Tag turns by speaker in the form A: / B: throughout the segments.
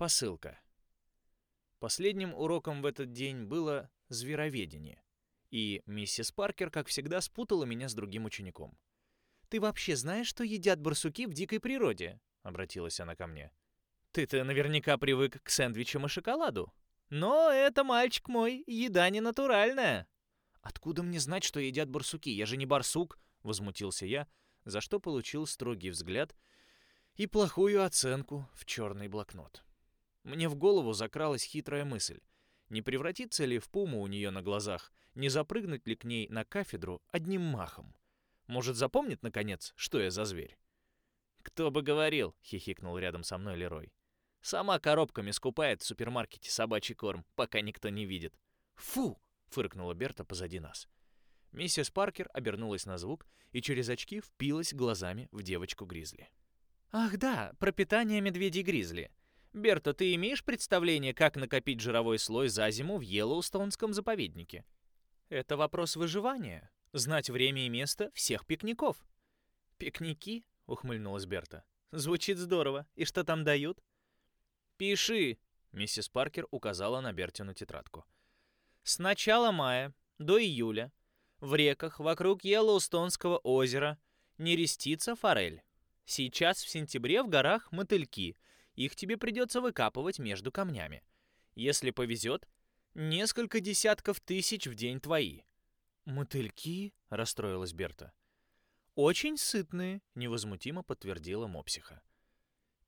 A: Посылка. Последним уроком в этот день было звероведение. И миссис Паркер, как всегда, спутала меня с другим учеником. «Ты вообще знаешь, что едят барсуки в дикой природе?» — обратилась она ко мне. «Ты-то наверняка привык к сэндвичам и шоколаду. Но это, мальчик мой, еда не натуральная». «Откуда мне знать, что едят барсуки? Я же не барсук!» — возмутился я, за что получил строгий взгляд и плохую оценку в черный блокнот. Мне в голову закралась хитрая мысль. Не превратиться ли в пуму у нее на глазах, не запрыгнуть ли к ней на кафедру одним махом? Может, запомнит, наконец, что я за зверь? «Кто бы говорил», — хихикнул рядом со мной Лерой. «Сама коробками скупает в супермаркете собачий корм, пока никто не видит». «Фу!» — фыркнула Берта позади нас. Миссис Паркер обернулась на звук и через очки впилась глазами в девочку-гризли. «Ах да, про питание медведей-гризли. Берта, ты имеешь представление, как накопить жировой слой за зиму в Йеллоустонском заповеднике? Это вопрос выживания. Знать время и место всех пикников». «Пикники?» — ухмыльнулась Берта. «Звучит здорово. И что там дают?» «Пиши», — миссис Паркер указала на Бертину тетрадку. «С начала мая до июля в реках вокруг Йеллоустонского озера нерестится форель. Сейчас в сентябре в горах мотыльки. Их тебе придется выкапывать между камнями. Если повезет, несколько десятков тысяч в день твои. «Мотыльки?» — расстроилась Берта. «Очень сытные», — невозмутимо подтвердила мопсиха.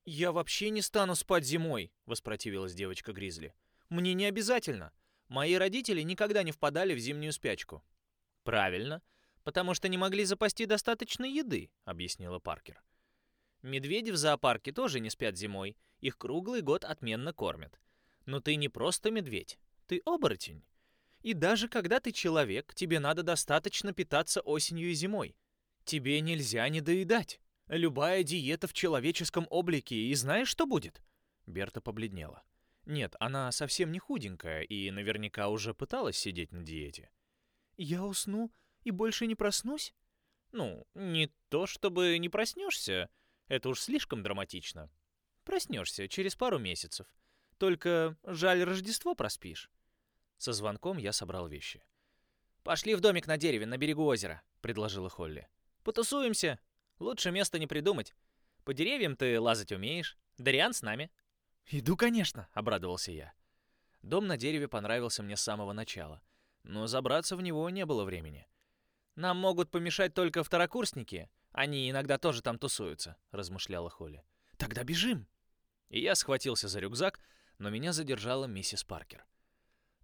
A: «Я вообще не стану спать зимой», — воспротивилась девочка Гризли. «Мне не обязательно. Мои родители никогда не впадали в зимнюю спячку». «Правильно, потому что не могли запасти достаточно еды», — объяснила Паркер. «Медведи в зоопарке тоже не спят зимой, их круглый год отменно кормят. Но ты не просто медведь, ты оборотень. И даже когда ты человек, тебе надо достаточно питаться осенью и зимой. Тебе нельзя не доедать. Любая диета в человеческом облике, и знаешь, что будет?» Берта побледнела. Нет, она совсем не худенькая и наверняка уже пыталась сидеть на диете. «Я усну и больше не проснусь?» «Ну, не то чтобы не проснешься. Это уж слишком драматично. Проснешься через пару месяцев. Только жаль, Рождество проспишь». Со звонком я собрал вещи. «Пошли в домик на дереве на берегу озера», — предложила Холли. «Потусуемся. Лучше места не придумать. По деревьям ты лазать умеешь. Дариан с нами». «Иду, конечно», — обрадовался я. Дом на дереве понравился мне с самого начала — но забраться в него не было времени. «Нам могут помешать только второкурсники. Они иногда тоже там тусуются», — размышляла Холли. «Тогда бежим!» И я схватился за рюкзак, но меня задержала миссис Паркер.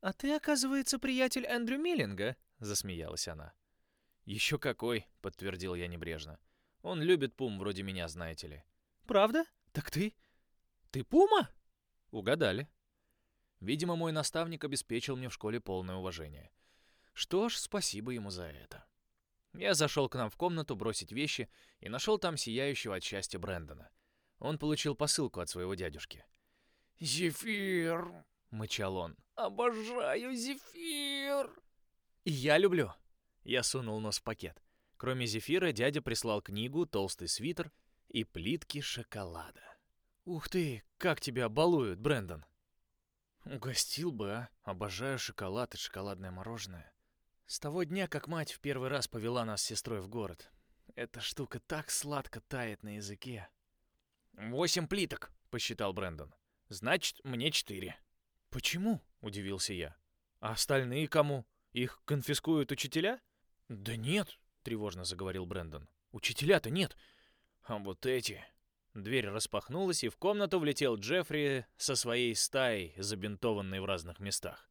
A: «А ты, оказывается, приятель Эндрю Миллинга?» — засмеялась она. «Еще какой!» — подтвердил я небрежно. «Он любит пум вроде меня, знаете ли». «Правда? Так ты... ты пума?» «Угадали». Видимо, мой наставник обеспечил мне в школе полное уважение. Что ж, спасибо ему за это. Я зашел к нам в комнату бросить вещи и нашел там сияющего от счастья Брэндона. Он получил посылку от своего дядюшки. «Зефир!» — мычал он. «Обожаю зефир!» «И я люблю!» Я сунул нос в пакет. Кроме зефира, дядя прислал книгу, толстый свитер и плитки шоколада. «Ух ты, как тебя балуют, Брэндон!» Угостил бы, а? Обожаю шоколад и шоколадное мороженое. С того дня, как мать в первый раз повела нас с сестрой в город. Эта штука так сладко тает на языке. «Восемь плиток», — посчитал Брэндон. «Значит, мне четыре». «Почему?» — удивился я. «А остальные кому? Их конфискуют учителя?» «Да нет», — тревожно заговорил Брэндон. «Учителя-то нет. А вот эти...» Дверь распахнулась, и в комнату влетел Джеффри со своей стаей, забинтованной в разных местах.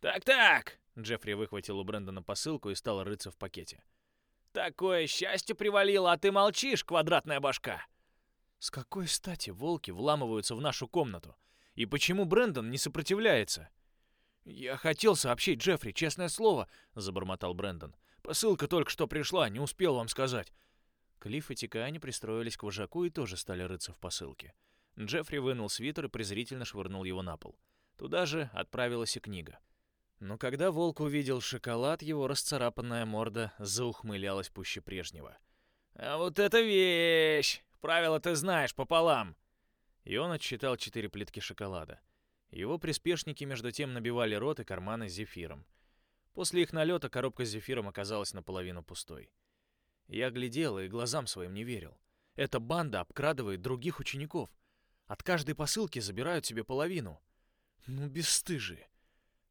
A: «Так-так!» — Джеффри выхватил у Брэндона посылку и стал рыться в пакете. «Такое счастье привалило, а ты молчишь, квадратная башка!» С какой стати волки вламываются в нашу комнату? И почему Брэндон не сопротивляется? «Я хотел сообщить Джеффри, честное слово», — забормотал Брэндон. «Посылка только что пришла, не успел вам сказать. Клифф и Тикаани пристроились к вожаку и тоже стали рыться в посылке. Джеффри вынул свитер и презрительно швырнул его на пол. Туда же отправилась и книга. Но когда волк увидел шоколад, его расцарапанная морда заухмылялась пуще прежнего. «А вот это вещь! Правила ты знаешь пополам!» И он отсчитал четыре плитки шоколада. Его приспешники между тем набивали рот и карманы зефиром. После их налета коробка с зефиром оказалась наполовину пустой. Я глядел и глазам своим не верил. Эта банда обкрадывает других учеников. От каждой посылки забирают себе половину. Ну, бесстыжие.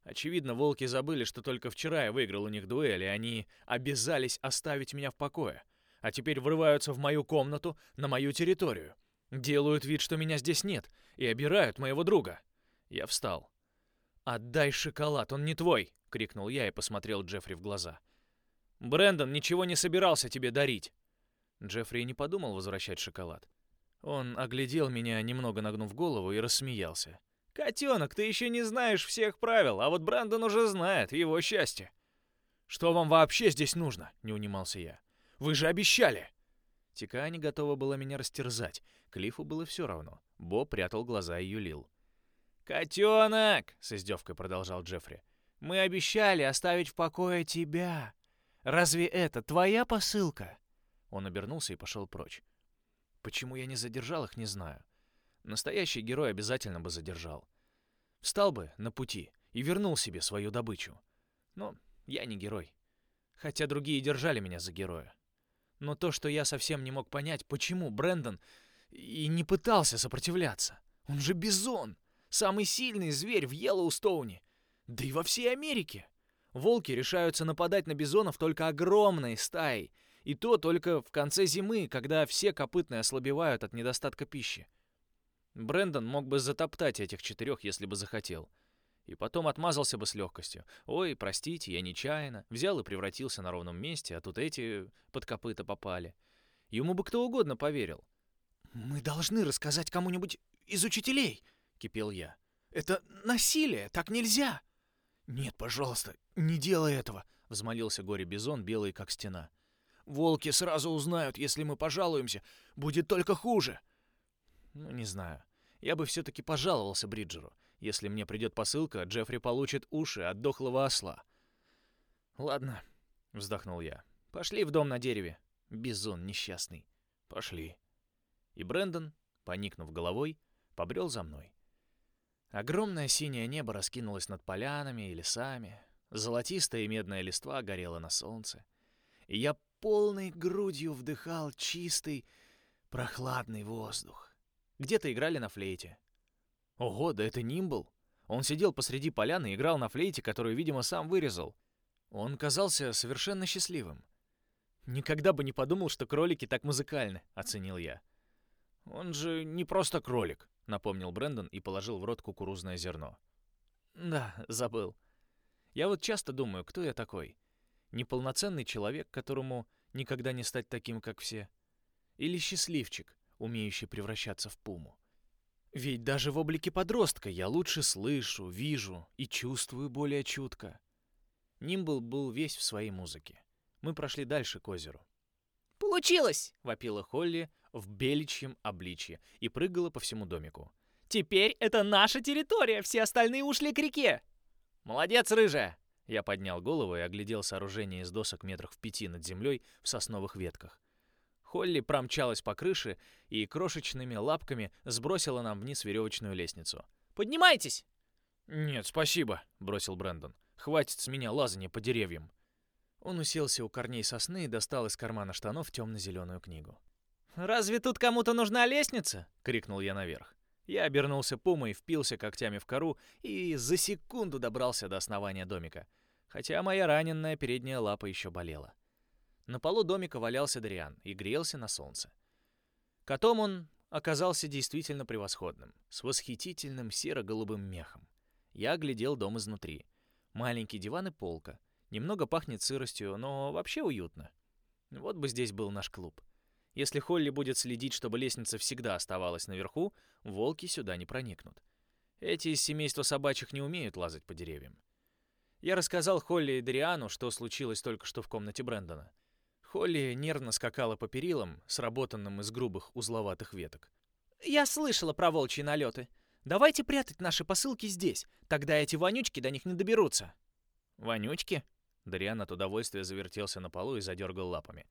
A: Очевидно, волки забыли, что только вчера я выиграл у них дуэль, и они обязались оставить меня в покое. А теперь врываются в мою комнату, на мою территорию. Делают вид, что меня здесь нет, и обирают моего друга. Я встал. «Отдай шоколад, он не твой!» — крикнул я и посмотрел Джеффри в глаза. «Брэндон ничего не собирался тебе дарить!» Джеффри не подумал возвращать шоколад. Он оглядел меня, немного нагнув голову, и рассмеялся. «Котенок, ты еще не знаешь всех правил, а вот Брэндон уже знает, его счастье». «Что вам вообще здесь нужно?» — не унимался я. «Вы же обещали!» Тикани готова была меня растерзать. Клиффу было все равно. Бо прятал глаза и юлил. «Котенок!» — с издевкой продолжал Джеффри. «Мы обещали оставить в покое тебя. Разве это твоя посылка?» Он обернулся и пошел прочь. Почему я не задержал их, не знаю. Настоящий герой обязательно бы задержал. Встал бы на пути и вернул себе свою добычу. Но я не герой. Хотя другие держали меня за героя. Но то, что я совсем не мог понять, почему Брэндон и не пытался сопротивляться. Он же бизон, самый сильный зверь в Йеллоустоуне, да и во всей Америке. Волки решаются нападать на бизонов только огромной стаей, и то только в конце зимы, когда все копытные ослабевают от недостатка пищи. Брендон мог бы затоптать этих четырех, если бы захотел. И потом отмазался бы с легкостью. «Ой, простите, я нечаянно. Взял и превратился на ровном месте, а тут эти под копыта попали». Ему бы кто угодно поверил. «Мы должны рассказать кому-нибудь из учителей», — кипел я. «Это насилие, так нельзя». «Нет, пожалуйста, не делай этого», — взмолился горе-бизон, белый как стена. «Волки сразу узнают, если мы пожалуемся. Будет только хуже». Ну, не знаю. Я бы все-таки пожаловался Бриджеру. Если мне придет посылка, Джеффри получит уши от дохлого осла. «Ладно», — вздохнул я. «Пошли в дом на дереве. Бизон несчастный. Пошли». И Брэндон, поникнув головой, побрел за мной. Огромное синее небо раскинулось над полянами и лесами. Золотистая и медная листва горела на солнце. И я полной грудью вдыхал чистый, прохладный воздух. Где-то играли на флейте. Ого, да это Нимбл. Он сидел посреди поляны и играл на флейте, которую, видимо, сам вырезал. Он казался совершенно счастливым. «Никогда бы не подумал, что кролики так музыкальны», — оценил я. «Он же не просто кролик», — напомнил Брэндон и положил в рот кукурузное зерно. «Да, забыл. Я вот часто думаю, кто я такой? Неполноценный человек, которому никогда не стать таким, как все? Или счастливчик, умеющий превращаться в пуму. Ведь даже в облике подростка я лучше слышу, вижу и чувствую более чутко. Нимбл был весь в своей музыке. Мы прошли дальше к озеру.
B: «Получилось!»
A: — вопила Холли в беличьем обличье и прыгала по всему домику.
B: «Теперь это наша территория, все остальные ушли к реке!»
A: «Молодец, рыжая!» Я поднял голову и оглядел сооружение из досок метрах в пяти над землей в сосновых ветках. Холли промчалась по крыше и крошечными лапками сбросила нам вниз веревочную лестницу.
B: «Поднимайтесь!»
A: «Нет, спасибо», — бросил Брэндон. «Хватит с меня лазания по деревьям». Он уселся у корней сосны и достал из кармана штанов темно-зеленую книгу.
B: «Разве тут кому-то нужна лестница?»
A: — крикнул я наверх. Я обернулся пумой, впился когтями в кору и за секунду добрался до основания домика, хотя моя раненная передняя лапа еще болела. На полу домика валялся Дриан и грелся на солнце. Котом он оказался действительно превосходным, с восхитительным серо-голубым мехом. Я оглядел дом изнутри. Маленький диван и полка. Немного пахнет сыростью, но вообще уютно. Вот бы здесь был наш клуб. Если Холли будет следить, чтобы лестница всегда оставалась наверху, волки сюда не проникнут. Эти из семейства собачьих не умеют лазать по деревьям. Я рассказал Холли и Дриану, что случилось только что в комнате Брэндона. Холли нервно скакала по перилам, сработанным из грубых узловатых веток.
B: «Я слышала про волчьи налеты. Давайте прятать наши посылки здесь, тогда эти вонючки до них не доберутся».
A: «Вонючки?» Дариан от удовольствия завертелся на полу и задергал лапами.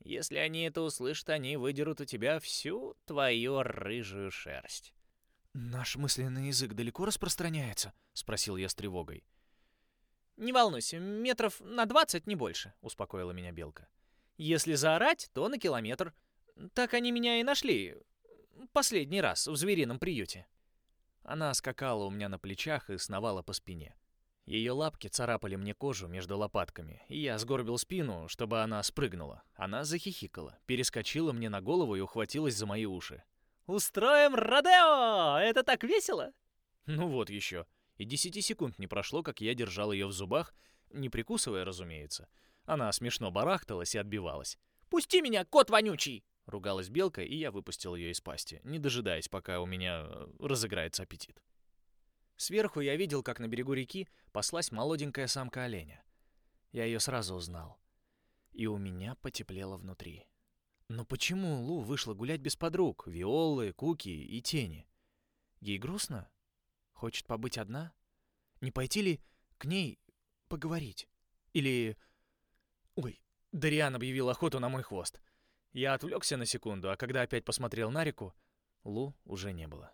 A: «Если они это услышат, они выдерут у тебя всю твою рыжую шерсть». «Наш мысленный язык далеко распространяется?» — спросил я с тревогой.
B: «Не волнуйся, метров на двадцать, не больше», — успокоила меня Белка. «Если заорать, то на километр. Так они меня и нашли. Последний раз в зверином приюте».
A: Она скакала у меня на плечах и сновала по спине. Ее лапки царапали мне кожу между лопатками, и я сгорбил спину, чтобы она спрыгнула. Она захихикала, перескочила мне на голову и ухватилась за мои уши.
B: «Устроим Родео! Это так весело!»
A: Ну вот еще. И десяти секунд не прошло, как я держал ее в зубах, не прикусывая, разумеется. Она смешно барахталась и отбивалась.
B: «Пусти меня, кот вонючий!»
A: — ругалась белка, и я выпустил ее из пасти, не дожидаясь, пока у меня э, разыграется аппетит. Сверху я видел, как на берегу реки паслась молоденькая самка оленя. Я ее сразу узнал. И у меня потеплело внутри. Но почему Лу вышла гулять без подруг, Виолы, Куки и Тени? Ей грустно? Хочет побыть одна? Не пойти ли к ней поговорить? Или... Ой, Дариан объявил охоту на мой хвост. Я отвлекся на секунду, а когда опять посмотрел на реку, Лу уже не было.